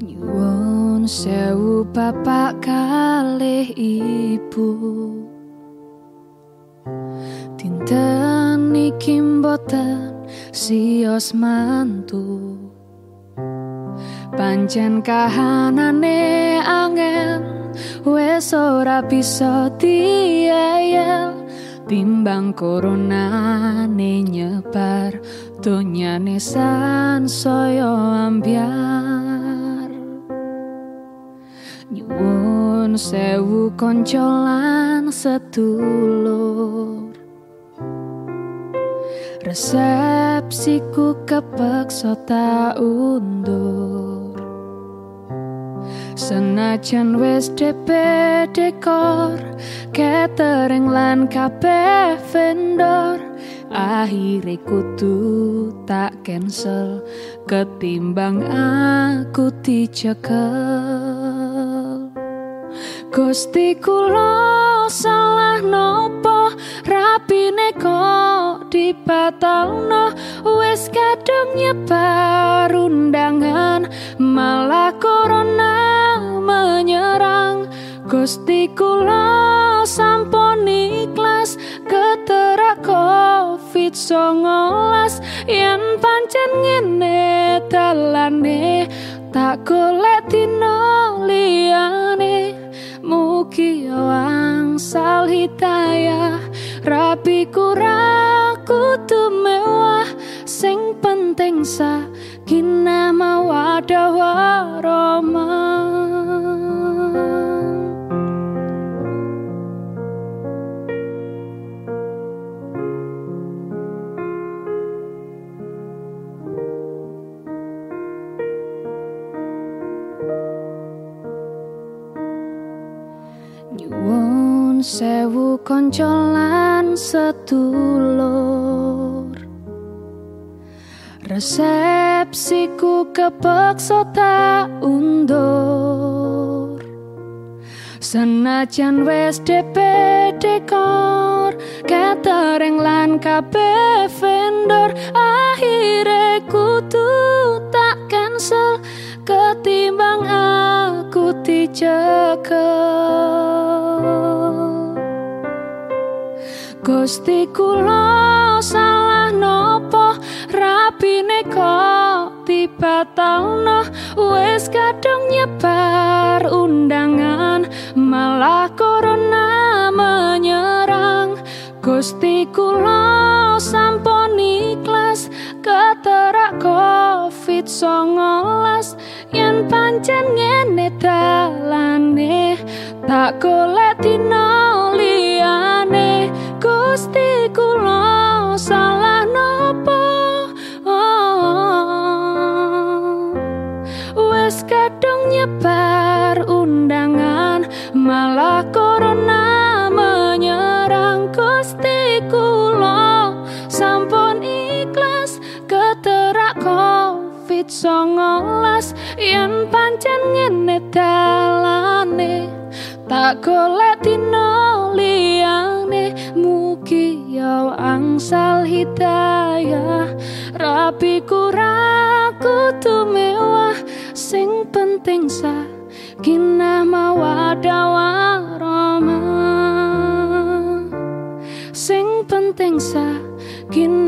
Nyuwun sewu bapak kalih ibu. Dinten iki mboten sios mantu. Pancen kahanane angel wes ora bisa diayal timbang corona ne nyebar san soyo nyuwun sewu koncolan setulur. Resepsiku kepeksa tak undur. Senajan wis DP dekor Catering lan kabeh vendor. Akhire kudu tak cancel Ketimbang aku dicekel Gusti kula salah nopo? Rapine kok dibatalno? Wis kadung nyebar undangan malah corona menyerang. Gusti kula sampun ikhlas keterak covid songolas yen pancen ngene dalane tak golek liyane Mugi angsal hidayah Rapi kurang kudu mewah Sing penting sakinah mawadah warahmah Nyuwun sewu koncolan setulur Resepsiku kepeksa tak undur. Senajan wes DP dekor Catering lan kabeh vendor Akhire kudu tak cancel. Ketimbang aku dicekel Gusti kula salah nopo? Rapine kok dibatalno? Wis kadung nyebar undangan malah corona menyerang. Gusti kula sampun ikhlas keterak covid songolas yen pancen ngene dalane tak golek dino malah corona menyerang Gusti kula. Sampun ikhlas keterak covid songolas yen pancen ngene dalane tak golek dino liyane. Mugi ya angsal hidayah. Rapi kurang kudu mewah sing penting kinah mawadawa roma sing penting sa kin